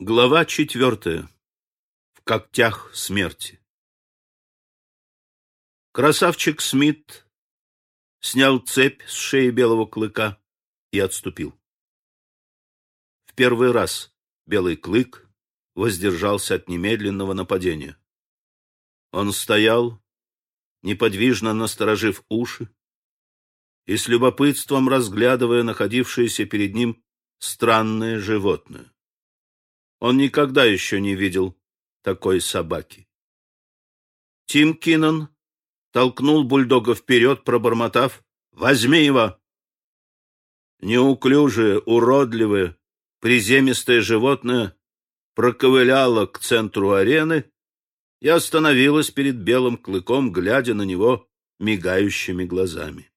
Глава четвертая. В когтях смерти. Красавчик Смит снял цепь с шеи белого клыка и отступил. В первый раз белый клык воздержался от немедленного нападения. Он стоял, неподвижно насторожив уши, и с любопытством разглядывая находившееся перед ним странное животное. Он никогда еще не видел такой собаки. Тим Киннон толкнул бульдога вперед, пробормотав «Возьми его!». Неуклюжее, уродливое, приземистое животное проковыляло к центру арены и остановилось перед белым клыком, глядя на него мигающими глазами.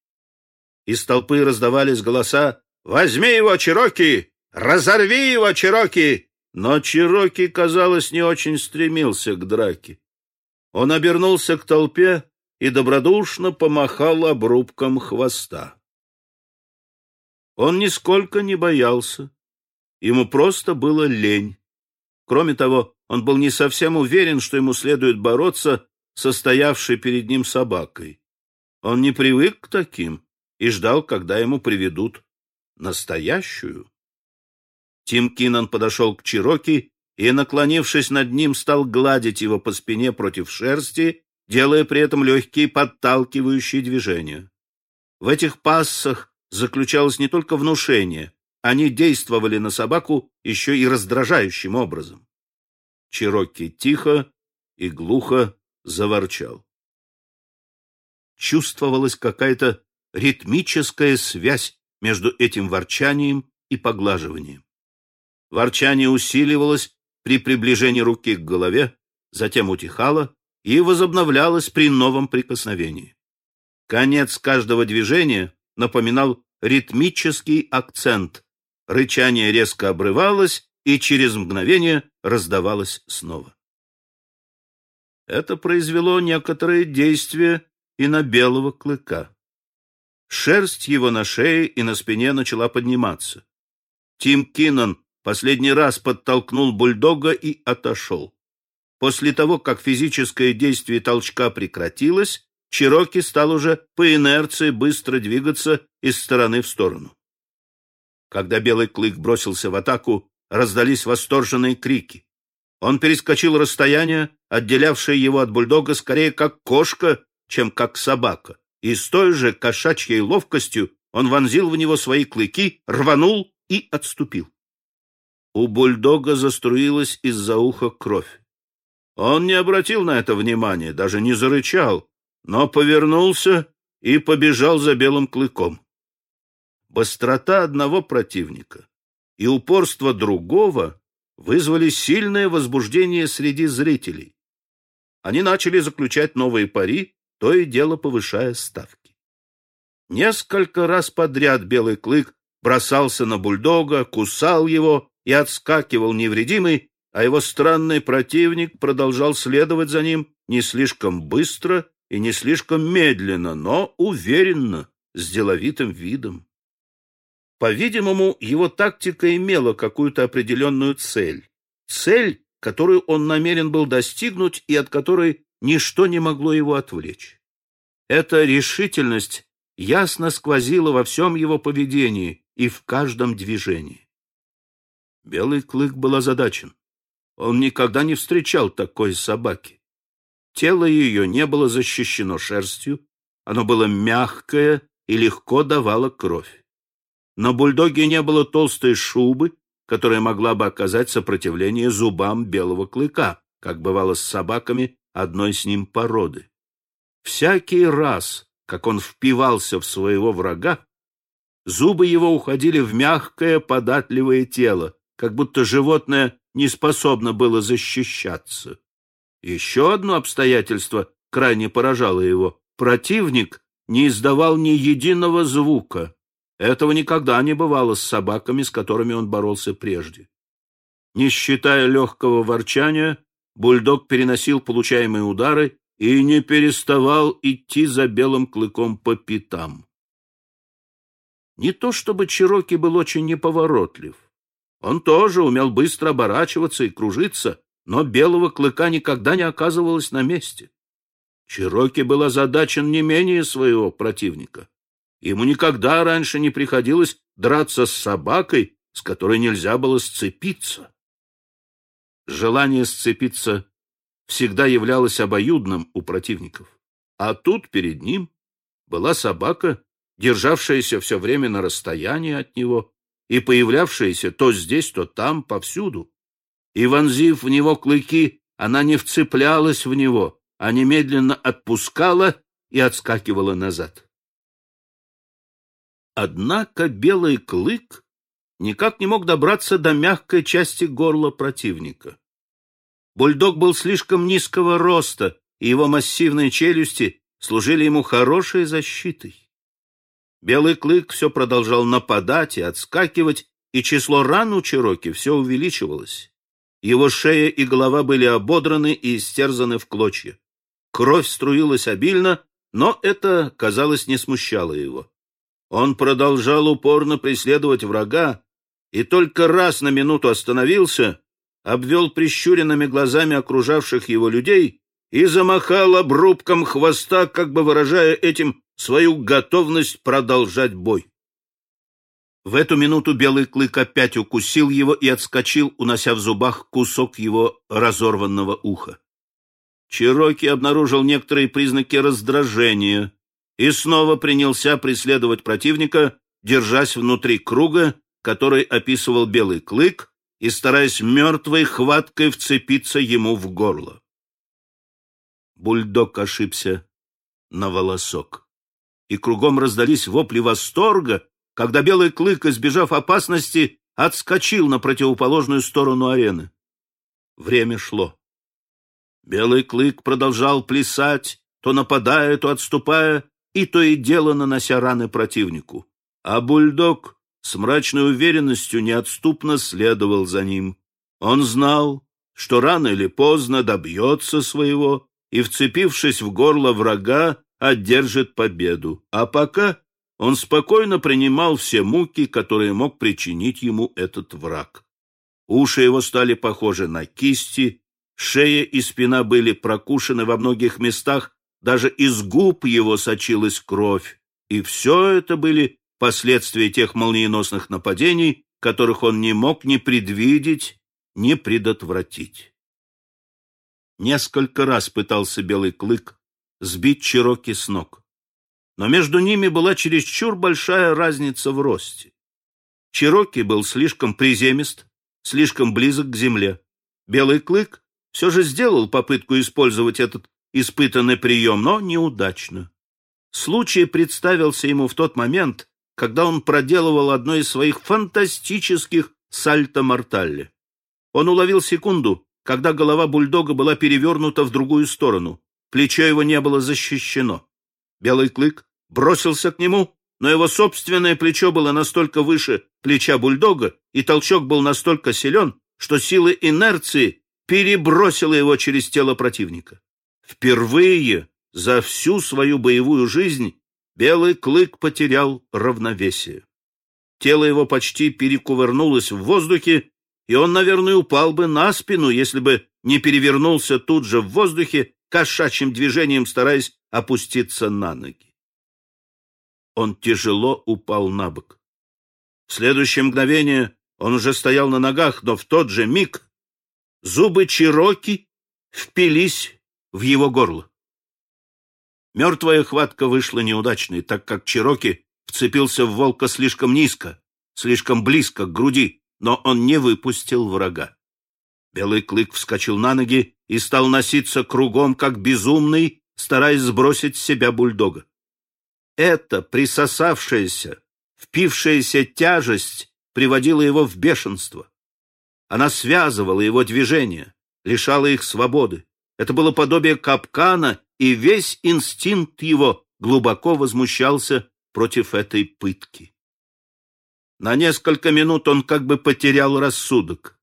Из толпы раздавались голоса «Возьми его, Чироки! Разорви его, Чироки! Но Чироки, казалось, не очень стремился к драке. Он обернулся к толпе и добродушно помахал обрубком хвоста. Он нисколько не боялся. Ему просто было лень. Кроме того, он был не совсем уверен, что ему следует бороться со стоявшей перед ним собакой. Он не привык к таким и ждал, когда ему приведут настоящую. Тим Киннон подошел к Чироки и, наклонившись над ним, стал гладить его по спине против шерсти, делая при этом легкие подталкивающие движения. В этих пассах заключалось не только внушение, они действовали на собаку еще и раздражающим образом. Чироки тихо и глухо заворчал. Чувствовалась какая-то ритмическая связь между этим ворчанием и поглаживанием. Ворчание усиливалось при приближении руки к голове, затем утихало и возобновлялось при новом прикосновении. Конец каждого движения напоминал ритмический акцент. Рычание резко обрывалось и через мгновение раздавалось снова. Это произвело некоторое действие и на белого клыка. Шерсть его на шее и на спине начала подниматься. Тим Киннон последний раз подтолкнул бульдога и отошел. После того, как физическое действие толчка прекратилось, Чироки стал уже по инерции быстро двигаться из стороны в сторону. Когда белый клык бросился в атаку, раздались восторженные крики. Он перескочил расстояние, отделявшее его от бульдога скорее как кошка, чем как собака, и с той же кошачьей ловкостью он вонзил в него свои клыки, рванул и отступил. У бульдога заструилась из-за уха кровь. Он не обратил на это внимания, даже не зарычал, но повернулся и побежал за белым клыком. Быстрота одного противника и упорство другого вызвали сильное возбуждение среди зрителей. Они начали заключать новые пари, то и дело повышая ставки. Несколько раз подряд белый клык бросался на бульдога, кусал его и отскакивал невредимый, а его странный противник продолжал следовать за ним не слишком быстро и не слишком медленно, но уверенно, с деловитым видом. По-видимому, его тактика имела какую-то определенную цель. Цель, которую он намерен был достигнуть и от которой ничто не могло его отвлечь. Эта решительность ясно сквозила во всем его поведении и в каждом движении. Белый клык был озадачен. Он никогда не встречал такой собаки. Тело ее не было защищено шерстью, оно было мягкое и легко давало кровь. На бульдоге не было толстой шубы, которая могла бы оказать сопротивление зубам белого клыка, как бывало с собаками одной с ним породы. Всякий раз, как он впивался в своего врага, зубы его уходили в мягкое податливое тело, как будто животное не способно было защищаться. Еще одно обстоятельство крайне поражало его. Противник не издавал ни единого звука. Этого никогда не бывало с собаками, с которыми он боролся прежде. Не считая легкого ворчания, бульдог переносил получаемые удары и не переставал идти за белым клыком по пятам. Не то чтобы Чироки был очень неповоротлив. Он тоже умел быстро оборачиваться и кружиться, но белого клыка никогда не оказывалось на месте. Чироки был озадачен не менее своего противника. Ему никогда раньше не приходилось драться с собакой, с которой нельзя было сцепиться. Желание сцепиться всегда являлось обоюдным у противников. А тут перед ним была собака, державшаяся все время на расстоянии от него и появлявшаяся то здесь, то там, повсюду. И, вонзив в него клыки, она не вцеплялась в него, а немедленно отпускала и отскакивала назад. Однако белый клык никак не мог добраться до мягкой части горла противника. Бульдог был слишком низкого роста, и его массивные челюсти служили ему хорошей защитой. Белый клык все продолжал нападать и отскакивать, и число ран у Чироки все увеличивалось. Его шея и голова были ободраны и истерзаны в клочья. Кровь струилась обильно, но это, казалось, не смущало его. Он продолжал упорно преследовать врага и только раз на минуту остановился, обвел прищуренными глазами окружавших его людей и замахал обрубком хвоста, как бы выражая этим свою готовность продолжать бой. В эту минуту белый клык опять укусил его и отскочил, унося в зубах кусок его разорванного уха. Чироки обнаружил некоторые признаки раздражения и снова принялся преследовать противника, держась внутри круга, который описывал белый клык, и стараясь мертвой хваткой вцепиться ему в горло. Бульдог ошибся на волосок, и кругом раздались вопли восторга, когда белый клык, избежав опасности, отскочил на противоположную сторону арены. Время шло. Белый клык продолжал плясать, то нападая, то отступая, и то и дело нанося раны противнику. А бульдог с мрачной уверенностью неотступно следовал за ним. Он знал, что рано или поздно добьется своего и, вцепившись в горло врага, одержит победу. А пока он спокойно принимал все муки, которые мог причинить ему этот враг. Уши его стали похожи на кисти, шея и спина были прокушены во многих местах даже из губ его сочилась кровь, и все это были последствия тех молниеносных нападений, которых он не мог ни предвидеть, ни предотвратить. Несколько раз пытался Белый Клык сбить Чироки с ног, но между ними была чересчур большая разница в росте. Чироки был слишком приземист, слишком близок к земле. Белый Клык все же сделал попытку использовать этот испытанный прием, но неудачно. Случай представился ему в тот момент, когда он проделывал одно из своих фантастических сальто-мортале. Он уловил секунду, когда голова бульдога была перевернута в другую сторону. Плечо его не было защищено. Белый клык бросился к нему, но его собственное плечо было настолько выше плеча бульдога, и толчок был настолько силен, что силы инерции перебросила его через тело противника. Впервые за всю свою боевую жизнь белый клык потерял равновесие. Тело его почти перекувырнулось в воздухе, и он, наверное, упал бы на спину, если бы не перевернулся тут же в воздухе, кошачьим движением стараясь опуститься на ноги. Он тяжело упал на бок. В следующее мгновение он уже стоял на ногах, но в тот же миг зубы Чироки впились в его горло. Мертвая хватка вышла неудачной, так как Чироки вцепился в волка слишком низко, слишком близко к груди, но он не выпустил врага. Белый клык вскочил на ноги и стал носиться кругом, как безумный, стараясь сбросить с себя бульдога. Эта присосавшаяся, впившаяся тяжесть приводила его в бешенство. Она связывала его движения, лишала их свободы. Это было подобие капкана, и весь инстинкт его глубоко возмущался против этой пытки. На несколько минут он как бы потерял рассудок.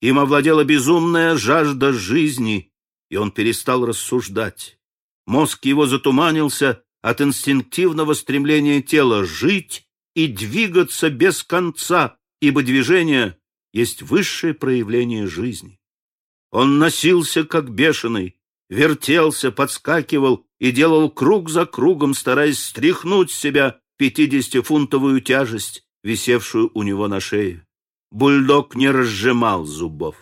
Им овладела безумная жажда жизни, и он перестал рассуждать. Мозг его затуманился от инстинктивного стремления тела жить и двигаться без конца, ибо движение есть высшее проявление жизни. Он носился, как бешеный, вертелся, подскакивал и делал круг за кругом, стараясь стряхнуть с себя пятидесятифунтовую тяжесть, висевшую у него на шее. Бульдог не разжимал зубов.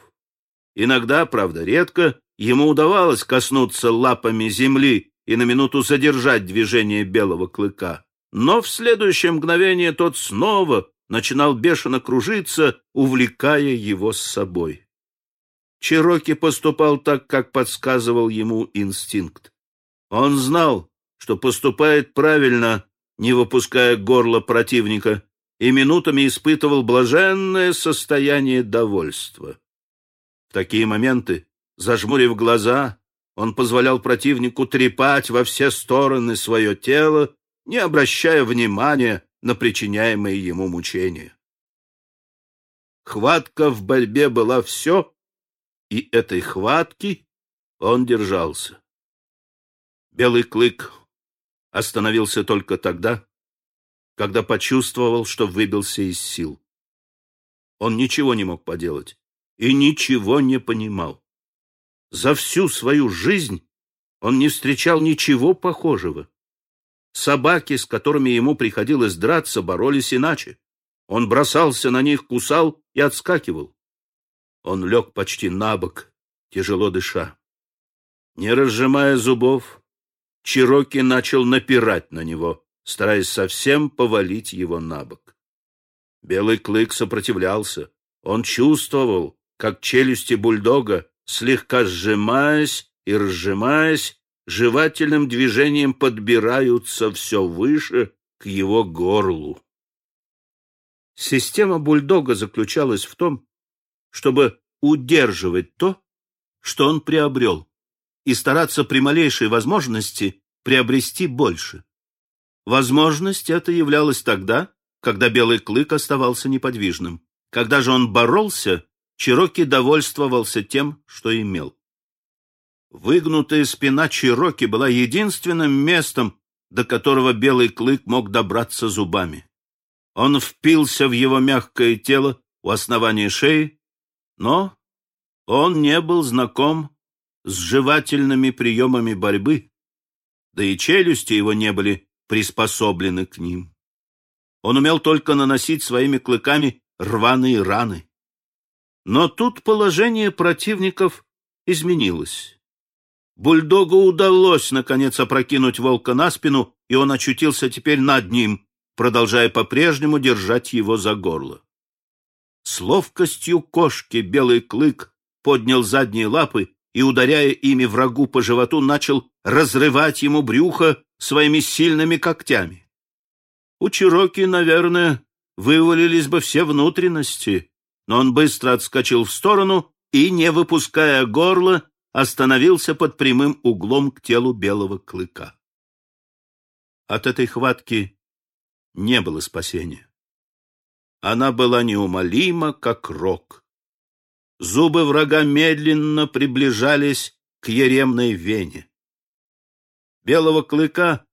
Иногда, правда, редко, ему удавалось коснуться лапами земли и на минуту задержать движение белого клыка. Но в следующее мгновение тот снова начинал бешено кружиться, увлекая его с собой. Чироки поступал так, как подсказывал ему инстинкт. Он знал, что поступает правильно, не выпуская горла противника, и минутами испытывал блаженное состояние довольства. В такие моменты, зажмурив глаза, он позволял противнику трепать во все стороны свое тело, не обращая внимания на причиняемые ему мучения. Хватка в борьбе была все, и этой хватки он держался. Белый клык остановился только тогда, когда почувствовал, что выбился из сил. Он ничего не мог поделать и ничего не понимал. За всю свою жизнь он не встречал ничего похожего. Собаки, с которыми ему приходилось драться, боролись иначе. Он бросался на них, кусал и отскакивал. Он лег почти на бок, тяжело дыша. Не разжимая зубов, Чироки начал напирать на него, стараясь совсем повалить его на бок. Белый клык сопротивлялся. Он чувствовал, как челюсти бульдога, слегка сжимаясь и разжимаясь, жевательным движением подбираются все выше к его горлу. Система бульдога заключалась в том, чтобы удерживать то, что он приобрел, и стараться при малейшей возможности приобрести больше. Возможность эта являлась тогда, когда белый клык оставался неподвижным. Когда же он боролся, Чироки довольствовался тем, что имел. Выгнутая спина Чироки была единственным местом, до которого белый клык мог добраться зубами. Он впился в его мягкое тело у основания шеи, но он не был знаком с жевательными приемами борьбы, да и челюсти его не были приспособлены к ним. Он умел только наносить своими клыками рваные раны. Но тут положение противников изменилось. Бульдогу удалось, наконец, опрокинуть волка на спину, и он очутился теперь над ним, продолжая по-прежнему держать его за горло. С ловкостью кошки белый клык поднял задние лапы и, ударяя ими врагу по животу, начал разрывать ему брюхо своими сильными когтями. У Чироки, наверное, вывалились бы все внутренности, но он быстро отскочил в сторону и, не выпуская горла, остановился под прямым углом к телу белого клыка. От этой хватки не было спасения. Она была неумолима, как рог. Зубы врага медленно приближались к еремной вене. Белого клыка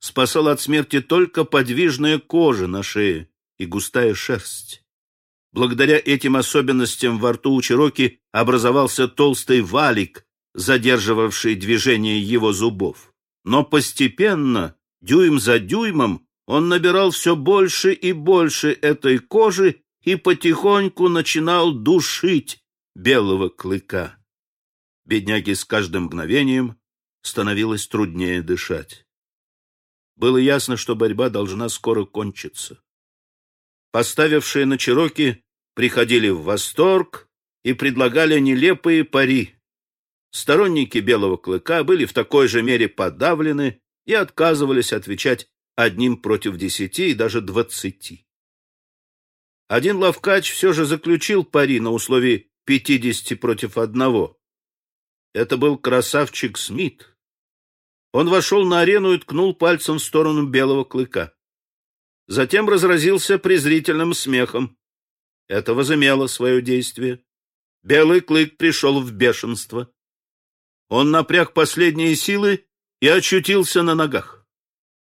спасал от смерти только подвижная кожа на шее и густая шерсть. Благодаря этим особенностям во рту у Чироки образовался толстый валик, задерживавший движение его зубов. Но постепенно, дюйм за дюймом, он набирал все больше и больше этой кожи и потихоньку начинал душить белого клыка. Бедняге с каждым мгновением становилось труднее дышать. Было ясно, что борьба должна скоро кончиться. Поставившие на Чироки приходили в восторг и предлагали нелепые пари. Сторонники белого клыка были в такой же мере подавлены и отказывались отвечать одним против десяти и даже двадцати. Один лавкач все же заключил пари на условии пятидесяти против одного. Это был красавчик Смит. Он вошел на арену и ткнул пальцем в сторону белого клыка. Затем разразился презрительным смехом. Это возымело свое действие. Белый клык пришел в бешенство. Он напряг последние силы и очутился на ногах.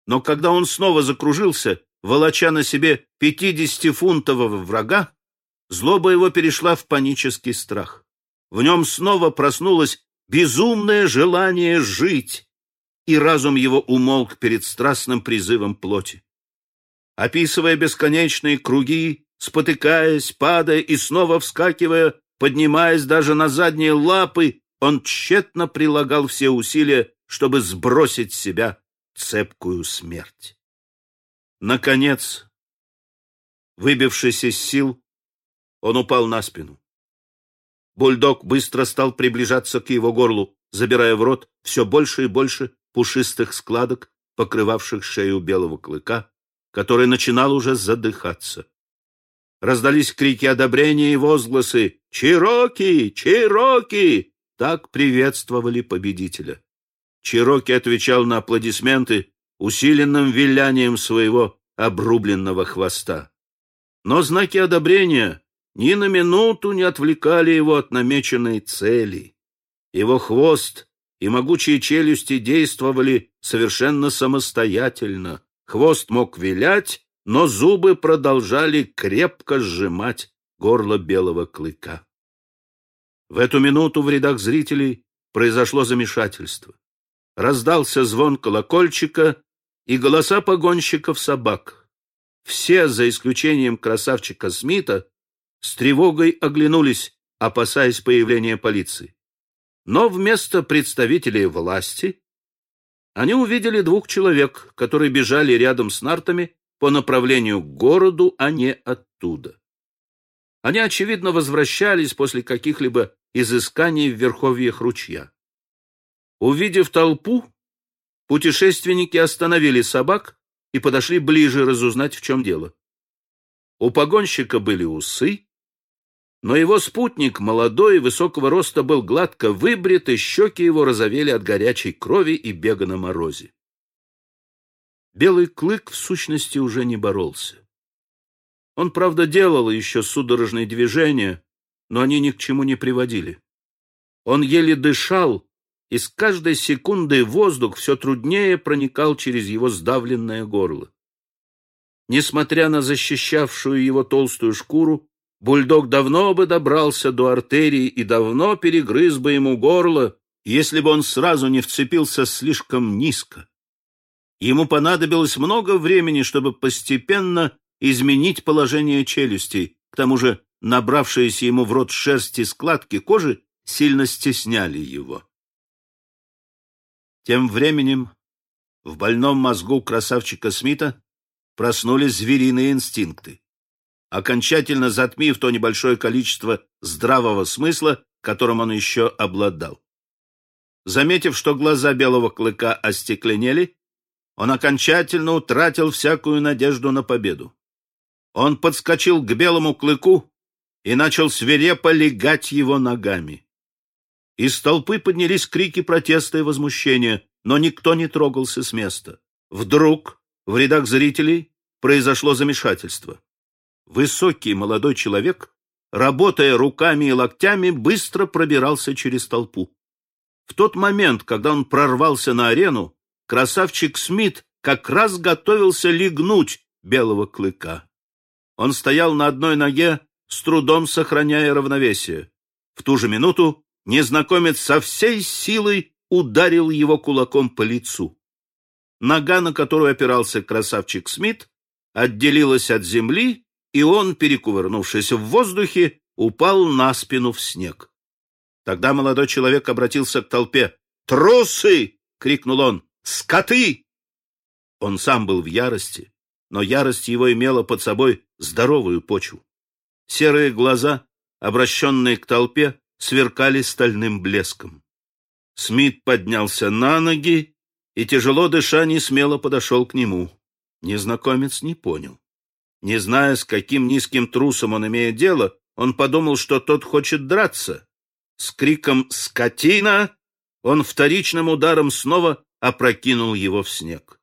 Но когда он снова закружился, волоча на себе пятидесятифунтового врага, злоба его перешла в панический страх. В нем снова проснулось безумное желание жить, и разум его умолк перед страстным призывом плоти. Описывая бесконечные круги, спотыкаясь, падая и снова вскакивая, поднимаясь даже на задние лапы, он тщетно прилагал все усилия, чтобы сбросить с себя цепкую смерть. Наконец, выбившись из сил, он упал на спину. Бульдог быстро стал приближаться к его горлу, забирая в рот все больше и больше пушистых складок, покрывавших шею белого клыка, который начинал уже задыхаться. Раздались крики одобрения и возгласы «Чироки! Чироки!» Так приветствовали победителя. Чироки отвечал на аплодисменты усиленным вилянием своего обрубленного хвоста. Но знаки одобрения ни на минуту не отвлекали его от намеченной цели. Его хвост и могучие челюсти действовали совершенно самостоятельно. Хвост мог вилять, но зубы продолжали крепко сжимать горло белого клыка. В эту минуту в рядах зрителей произошло замешательство. Раздался звон колокольчика и голоса погонщиков собак. Все, за исключением красавчика Смита, с тревогой оглянулись, опасаясь появления полиции. Но вместо представителей власти они увидели двух человек, которые бежали рядом с нартами по направлению к городу, а не оттуда. Они, очевидно, возвращались после каких-либо изысканий в верховьях ручья. Увидев толпу, путешественники остановили собак и подошли ближе разузнать, в чем дело. У погонщика были усы, но его спутник, молодой и высокого роста, был гладко выбрит, и щеки его розовели от горячей крови и бега на морозе. Белый клык, в сущности, уже не боролся. Он, правда, делал еще судорожные движения, но они ни к чему не приводили. Он еле дышал, и с каждой секундой воздух все труднее проникал через его сдавленное горло. Несмотря на защищавшую его толстую шкуру, Бульдог давно бы добрался до артерии и давно перегрыз бы ему горло, если бы он сразу не вцепился слишком низко. Ему понадобилось много времени, чтобы постепенно изменить положение челюстей. К тому же набравшиеся ему в рот шерсти складки кожи сильно стесняли его. Тем временем в больном мозгу красавчика Смита проснулись звериные инстинкты окончательно затмив то небольшое количество здравого смысла, которым он еще обладал. Заметив, что глаза белого клыка остекленели, он окончательно утратил всякую надежду на победу. Он подскочил к белому клыку и начал свирепо легать его ногами. Из толпы поднялись крики протеста и возмущения, но никто не трогался с места. Вдруг в рядах зрителей произошло замешательство. Высокий молодой человек, работая руками и локтями, быстро пробирался через толпу. В тот момент, когда он прорвался на арену, красавчик Смит как раз готовился легнуть белого клыка. Он стоял на одной ноге, с трудом сохраняя равновесие. В ту же минуту незнакомец со всей силой ударил его кулаком по лицу. Нога, на которую опирался красавчик Смит, отделилась от земли и он, перекувырнувшись в воздухе, упал на спину в снег. Тогда молодой человек обратился к толпе. «Трусы!» — крикнул он. «Скоты!» Он сам был в ярости, но ярость его имела под собой здоровую почву. Серые глаза, обращенные к толпе, сверкали стальным блеском. Смит поднялся на ноги и, тяжело дыша, не смело подошел к нему. Незнакомец не понял. Не зная, с каким низким трусом он имеет дело, он подумал, что тот хочет драться. С криком «Скотина!» он вторичным ударом снова опрокинул его в снег.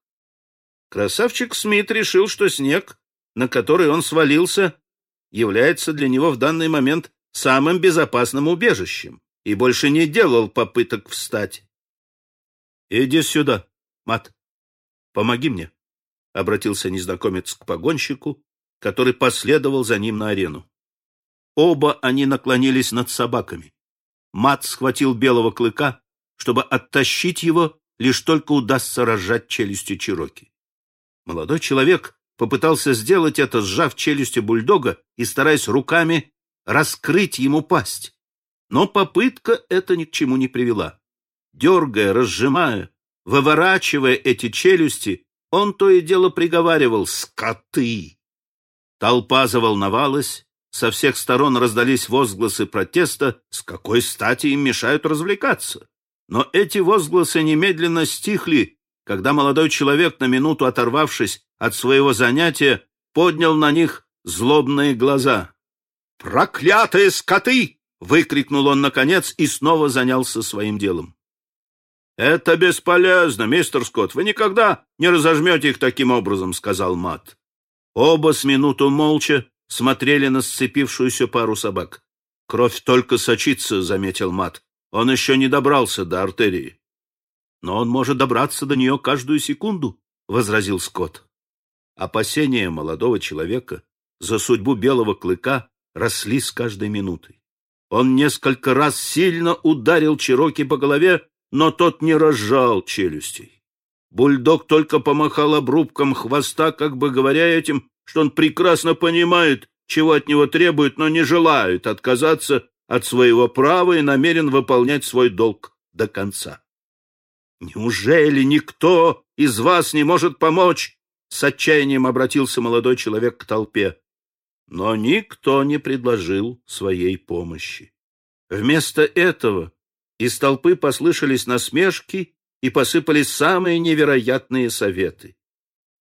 Красавчик Смит решил, что снег, на который он свалился, является для него в данный момент самым безопасным убежищем и больше не делал попыток встать. «Иди сюда, Мат, помоги мне», — обратился незнакомец к погонщику, который последовал за ним на арену. Оба они наклонились над собаками. Мат схватил белого клыка, чтобы оттащить его, лишь только удастся разжать челюстью Чироки. Молодой человек попытался сделать это, сжав челюсти бульдога и стараясь руками раскрыть ему пасть. Но попытка эта ни к чему не привела. Дергая, разжимая, выворачивая эти челюсти, он то и дело приговаривал «Скоты!». Толпа заволновалась, со всех сторон раздались возгласы протеста, с какой стати им мешают развлекаться. Но эти возгласы немедленно стихли, когда молодой человек, на минуту оторвавшись от своего занятия, поднял на них злобные глаза. «Проклятые скоты!» — выкрикнул он наконец и снова занялся своим делом. «Это бесполезно, мистер Скотт. Вы никогда не разожмете их таким образом», — сказал Мат. Оба с минуту молча смотрели на сцепившуюся пару собак. «Кровь только сочится», — заметил Мат. «Он еще не добрался до артерии». «Но он может добраться до нее каждую секунду», — возразил Скотт. Опасения молодого человека за судьбу белого клыка росли с каждой минутой. Он несколько раз сильно ударил Чироки по голове, но тот не разжал челюстей. Бульдог только помахал обрубком хвоста, как бы говоря этим, что он прекрасно понимает, чего от него требуют, но не желает отказаться от своего права и намерен выполнять свой долг до конца. «Неужели никто из вас не может помочь?» С отчаянием обратился молодой человек к толпе. Но никто не предложил своей помощи. Вместо этого из толпы послышались насмешки и посыпались самые невероятные советы.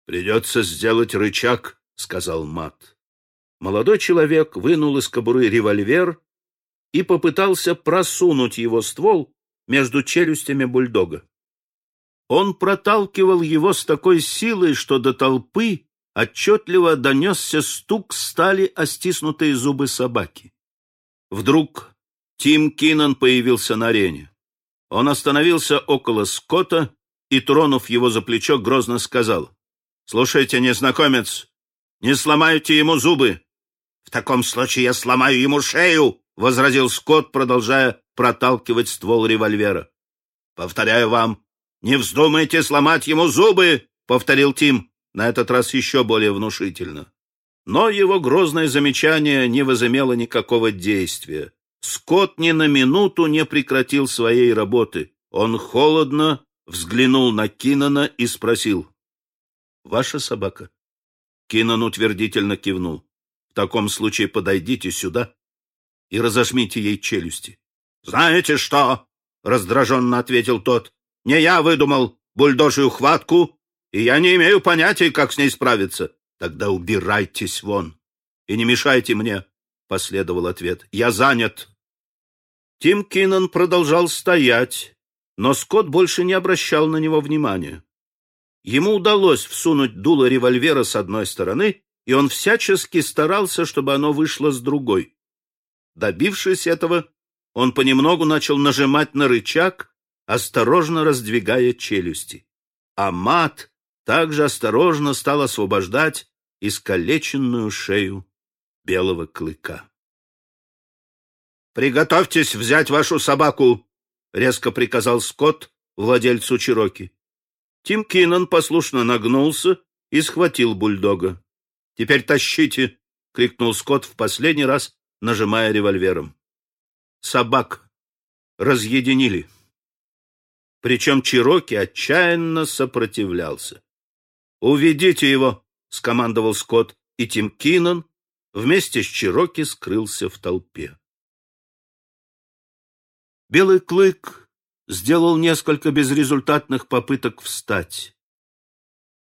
«Придется сделать рычаг», — сказал Мат. Молодой человек вынул из кобуры револьвер и попытался просунуть его ствол между челюстями бульдога. Он проталкивал его с такой силой, что до толпы отчетливо донесся стук стали о стиснутые зубы собаки. Вдруг Тим Киннон появился на арене. Он остановился около Скотта и, тронув его за плечо, грозно сказал, «Слушайте, незнакомец, не сломайте ему зубы!» «В таком случае я сломаю ему шею!» — возразил Скотт, продолжая проталкивать ствол револьвера. «Повторяю вам, не вздумайте сломать ему зубы!» — повторил Тим, на этот раз еще более внушительно. Но его грозное замечание не возымело никакого действия. Скотт ни на минуту не прекратил своей работы. Он холодно взглянул на Кинана и спросил. «Ваша собака?» Кинан утвердительно кивнул. «В таком случае подойдите сюда и разожмите ей челюсти». «Знаете что?» — раздраженно ответил тот. «Не я выдумал бульдожью хватку, и я не имею понятия, как с ней справиться». «Тогда убирайтесь вон и не мешайте мне», — последовал ответ. «Я занят». Тим Киннон продолжал стоять, но Скотт больше не обращал на него внимания. Ему удалось всунуть дуло револьвера с одной стороны, и он всячески старался, чтобы оно вышло с другой. Добившись этого, он понемногу начал нажимать на рычаг, осторожно раздвигая челюсти. А мат также осторожно стал освобождать искалеченную шею белого клыка. «Приготовьтесь взять вашу собаку!» — резко приказал Скотт владельцу Чироки. Тим Киннон послушно нагнулся и схватил бульдога. «Теперь тащите!» — крикнул Скотт в последний раз, нажимая револьвером. Собак разъединили. Причем Чироки отчаянно сопротивлялся. «Уведите его!» — скомандовал Скотт, и Тим Киннон вместе с Чироки скрылся в толпе. Белый клык сделал несколько безрезультатных попыток встать.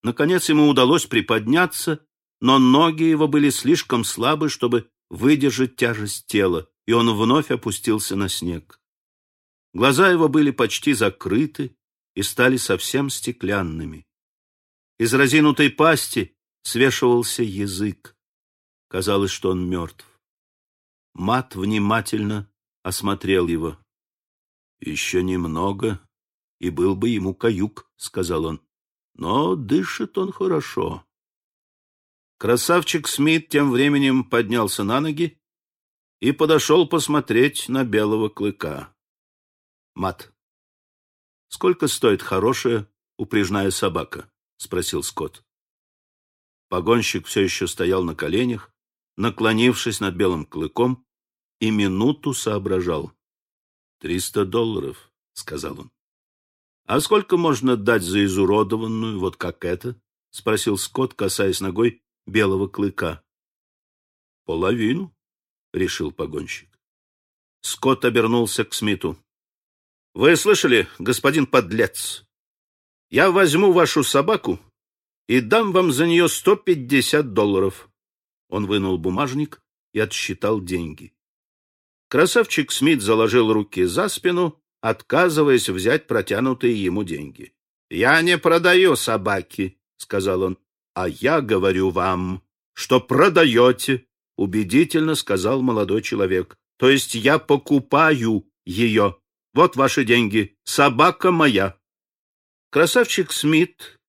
Наконец ему удалось приподняться, но ноги его были слишком слабы, чтобы выдержать тяжесть тела, и он вновь опустился на снег. Глаза его были почти закрыты и стали совсем стеклянными. Из разинутой пасти свешивался язык. Казалось, что он мертв. Мат внимательно осмотрел его. «Еще немного, и был бы ему каюк», — сказал он. «Но дышит он хорошо». Красавчик Смит тем временем поднялся на ноги и подошел посмотреть на белого клыка. Мат. «Сколько стоит хорошая упряжная собака?» — спросил Скотт. Погонщик все еще стоял на коленях, наклонившись над белым клыком, и минуту соображал. «Триста долларов», — сказал он. «А сколько можно дать за изуродованную, вот как это?» — спросил Скотт, касаясь ногой белого клыка. «Половину», — решил погонщик. Скотт обернулся к Смиту. «Вы слышали, господин подлец? Я возьму вашу собаку и дам вам за нее сто пятьдесят долларов». Он вынул бумажник и отсчитал деньги. Красавчик Смит заложил руки за спину, отказываясь взять протянутые ему деньги. «Я не продаю собаки», — сказал он. «А я говорю вам, что продаете», — убедительно сказал молодой человек. «То есть я покупаю ее. Вот ваши деньги. Собака моя». Красавчик Смит,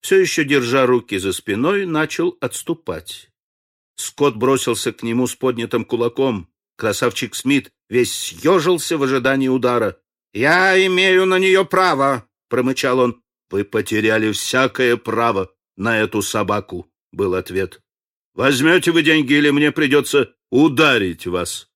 все еще держа руки за спиной, начал отступать. Скотт бросился к нему с поднятым кулаком. Красавчик Смит весь съежился в ожидании удара. «Я имею на нее право!» — промычал он. «Вы потеряли всякое право на эту собаку», — был ответ. «Возьмете вы деньги или мне придется ударить вас?»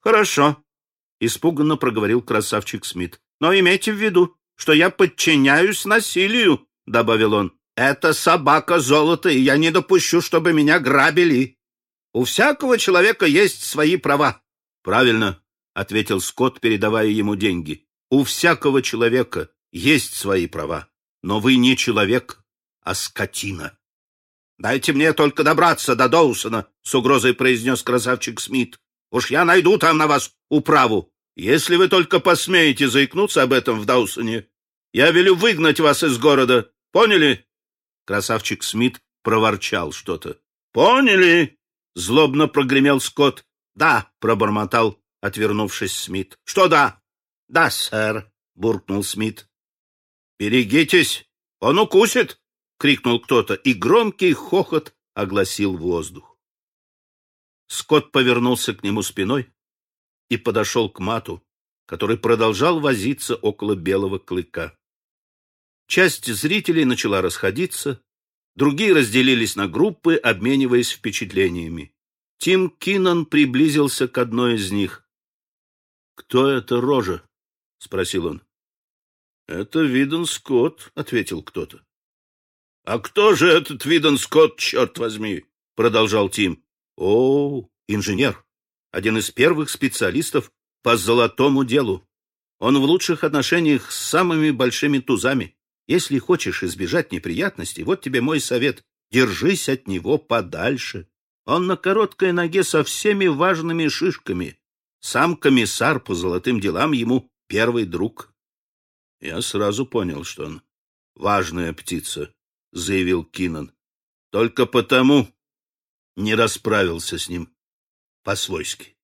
«Хорошо», — испуганно проговорил красавчик Смит. «Но имейте в виду, что я подчиняюсь насилию», — добавил он. «Это собака золота, и я не допущу, чтобы меня грабили». У всякого человека есть свои права. Правильно, ответил Скотт, передавая ему деньги. У всякого человека есть свои права. Но вы не человек, а скотина. Дайте мне только добраться до Доусона, с угрозой произнес красавчик Смит. Уж я найду там на вас управу. Если вы только посмеете заикнуться об этом в Доусоне, я велю выгнать вас из города. Поняли? Красавчик Смит проворчал что-то. Поняли? Злобно прогремел Скотт. «Да», — пробормотал, отвернувшись Смит. «Что да?» «Да, сэр», — буркнул Смит. «Берегитесь, он укусит!» — крикнул кто-то, и громкий хохот огласил воздух. Скотт повернулся к нему спиной и подошел к мату, который продолжал возиться около белого клыка. Часть зрителей начала расходиться, Другие разделились на группы, обмениваясь впечатлениями. Тим Киннон приблизился к одной из них. «Кто это рожа?» — спросил он. «Это Виден Скотт», — ответил кто-то. «А кто же этот Виден Скотт, черт возьми?» — продолжал Тим. «О, инженер, один из первых специалистов по золотому делу. Он в лучших отношениях с самыми большими тузами. Если хочешь избежать неприятностей, вот тебе мой совет. Держись от него подальше. Он на короткой ноге со всеми важными шишками. Сам комиссар по золотым делам ему первый друг. Я сразу понял, что он важная птица, — заявил Кинан. Только потому не расправился с ним по-свойски.